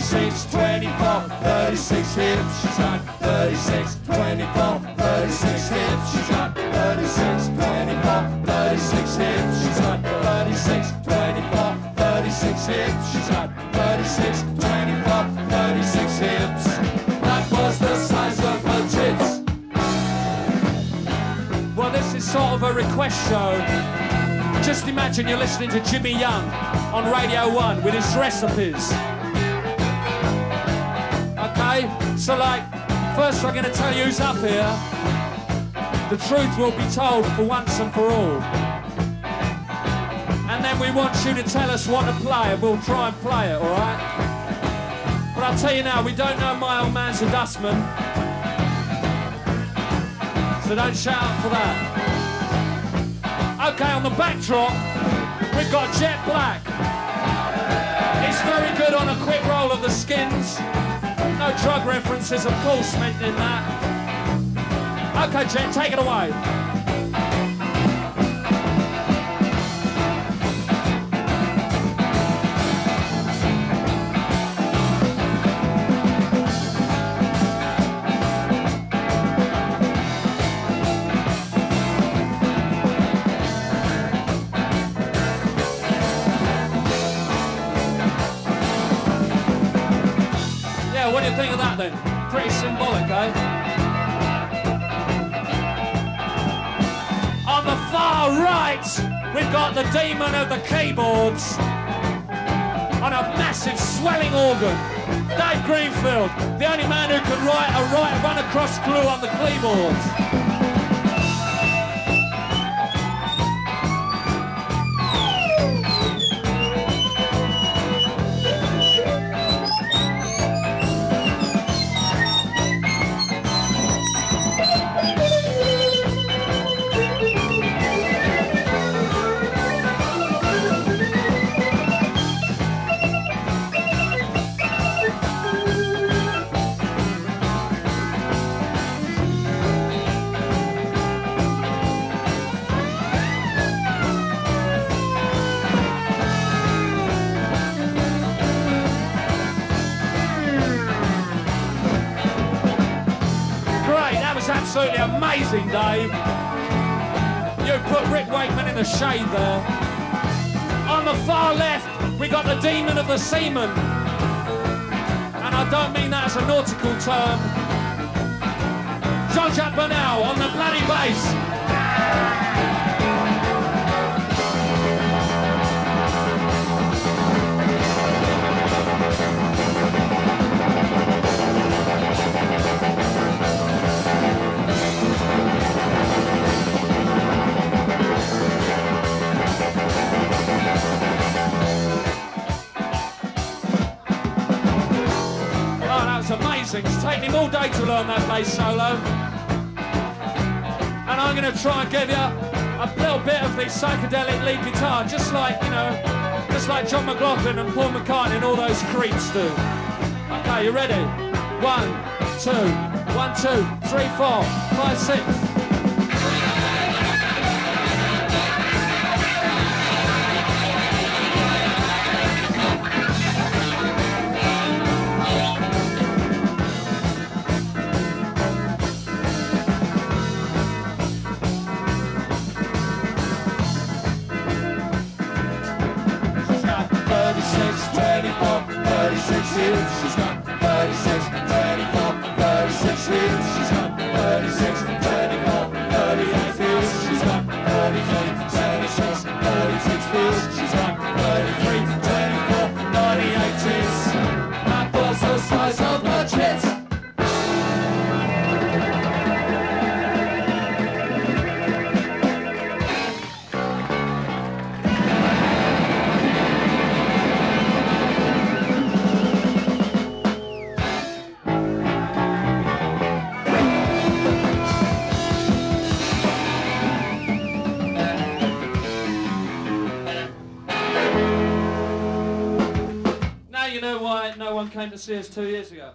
36, 24, 36 hips. She's got 36, 24, 36 hips. She's got 36, 24, 36 hips. She's got 36, 24, 36 hips. She's got 36, 24, 36 hips. That was the size of her tits. Well, this is sort of a request show. Just imagine you're listening to Jimmy Young on Radio 1 with his recipes. So, like, first I'm going to tell you who's up here. The truth will be told for once and for all. And then we want you to tell us what to play, and we'll try and play it, alright? But I'll tell you now, we don't know my old man's a dustman. So don't shout for that. Okay, on the backdrop, we've got Jet Black. He's very good on a quick roll of the skins. Drug references, of course, meant in that. Okay, Jet, take it away. You think of that then? Pretty symbolic, eh? On the far right, we've got the demon of the keyboards on a massive swelling organ. Dave Greenfield, the only man who can write a right run across glue on the keyboards. Absolutely amazing, Dave. You put Rick Wakeman in the shade there. On the far left, we got the demon of the seaman. And I don't mean that as a nautical term. Jean-Jacques Burnel on the bloody bass. All day to learn that bass solo. And I'm going to try and give you a little bit of the psychedelic lead guitar, just like, you know, just like John McLaughlin and Paul McCartney and all those creeps do. Okay, you ready? One, two, one, two, three, four, five, six. 36 years. She's got 36, Now you know why no one came to see us two years ago.